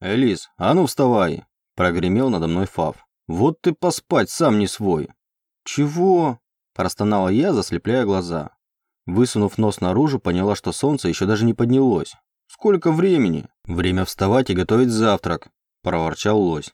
«Элис, а ну вставай!» – прогремел надо мной Фав. «Вот ты поспать сам не свой!» «Чего?» – простонала я, заслепляя глаза. Высунув нос наружу, поняла, что солнце еще даже не поднялось. «Сколько времени?» «Время вставать и готовить завтрак», – проворчал лось.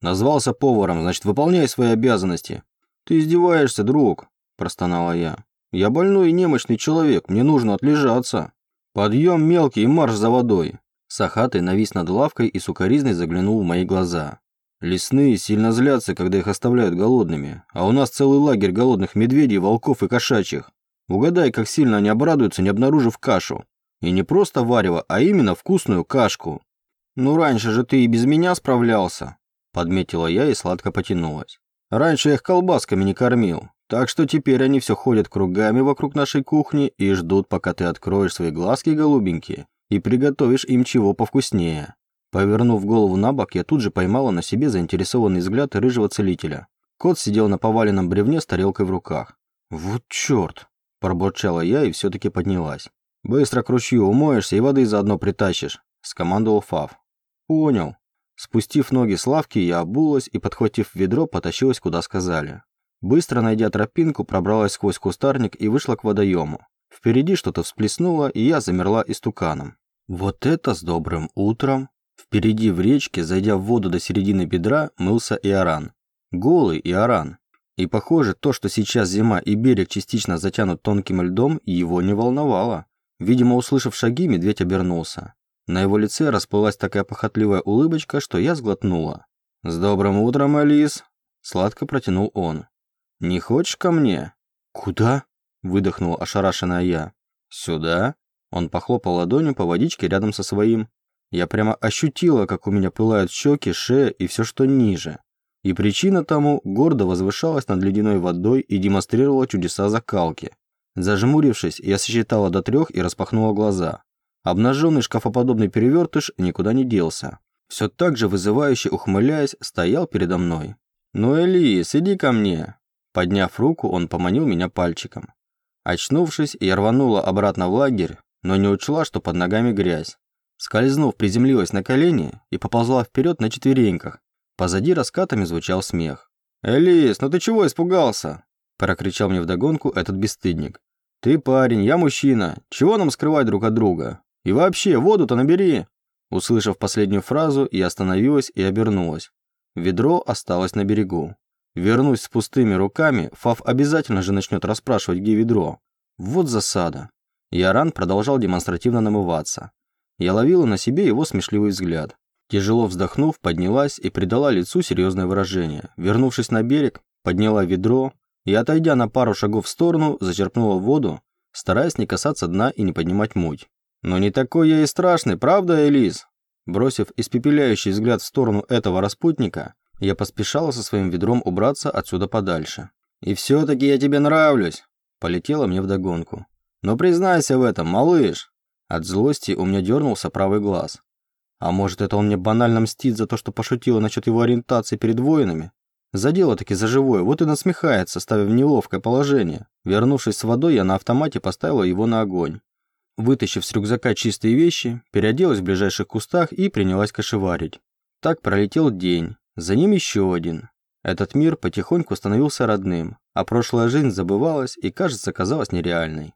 «Назвался поваром, значит, выполняй свои обязанности». «Ты издеваешься, друг?» – простонала я. «Я больной и немощный человек, мне нужно отлежаться». «Подъем мелкий и марш за водой». Сахатый навис над лавкой и сукоризной заглянул в мои глаза. Лесные сильно злятся, когда их оставляют голодными, а у нас целый лагерь голодных медведей, волков и кошачьих. Угадай, как сильно они обрадуются, не обнаружив кашу. И не просто варево, а именно вкусную кашку. «Ну раньше же ты и без меня справлялся», – подметила я и сладко потянулась. «Раньше я их колбасками не кормил, так что теперь они все ходят кругами вокруг нашей кухни и ждут, пока ты откроешь свои глазки голубенькие и приготовишь им чего повкуснее». Повернув голову на бок, я тут же поймала на себе заинтересованный взгляд рыжего целителя. Кот сидел на поваленном бревне с тарелкой в руках. «Вот черт!» – пробурчала я и все-таки поднялась. «Быстро к ручью умоешься и воды заодно притащишь», – скомандовал Фав. «Понял». Спустив ноги с лавки, я обулась и, подхватив ведро, потащилась, куда сказали. Быстро найдя тропинку, пробралась сквозь кустарник и вышла к водоему. Впереди что-то всплеснуло, и я замерла истуканом. Вот это с добрым утром! Впереди в речке, зайдя в воду до середины бедра, мылся Иоран. Голый Иоран. И похоже, то, что сейчас зима и берег частично затянут тонким льдом, его не волновало. Видимо, услышав шаги, медведь обернулся. На его лице расплылась такая похотливая улыбочка, что я сглотнула. «С добрым утром, Алис!» Сладко протянул он. «Не хочешь ко мне?» «Куда?» Выдохнула ошарашенная я. «Сюда?» Он похлопал ладонью по водичке рядом со своим. Я прямо ощутила, как у меня пылают щеки, шея и все, что ниже. И причина тому гордо возвышалась над ледяной водой и демонстрировала чудеса закалки. Зажмурившись, я сосчитала до трех и распахнула глаза. Обнаженный шкафоподобный перевертыш никуда не делся. Все так же вызывающе ухмыляясь, стоял передо мной. «Ну, Элис, иди ко мне!» Подняв руку, он поманил меня пальчиком. Очнувшись, я рванула обратно в лагерь, но не учла, что под ногами грязь. Скользнув, приземлилась на колени и поползла вперед на четвереньках. Позади раскатами звучал смех. «Элис, ну ты чего испугался?» Прокричал мне вдогонку этот бесстыдник. «Ты парень, я мужчина. Чего нам скрывать друг от друга? И вообще, воду-то набери!» Услышав последнюю фразу, я остановилась и обернулась. Ведро осталось на берегу. Вернусь с пустыми руками, Фав обязательно же начнет расспрашивать, где ведро. Вот засада. Яран продолжал демонстративно намываться. Я ловила на себе его смешливый взгляд. Тяжело вздохнув, поднялась и придала лицу серьезное выражение. Вернувшись на берег, подняла ведро и, отойдя на пару шагов в сторону, зачерпнула воду, стараясь не касаться дна и не поднимать муть. «Но не такой я и страшный, правда, Элис?» Бросив испепеляющий взгляд в сторону этого распутника, я поспешала со своим ведром убраться отсюда подальше. «И все-таки я тебе нравлюсь!» Полетела мне вдогонку. «Но признайся в этом, малыш!» От злости у меня дернулся правый глаз. А может, это он мне банально мстит за то, что пошутила насчет его ориентации перед воинами? Задело таки за живое, вот и насмехается, ставя в неловкое положение. Вернувшись с водой, я на автомате поставила его на огонь. Вытащив с рюкзака чистые вещи, переоделась в ближайших кустах и принялась кошеварить. Так пролетел день, за ним еще один. Этот мир потихоньку становился родным, а прошлая жизнь забывалась и, кажется, казалась нереальной.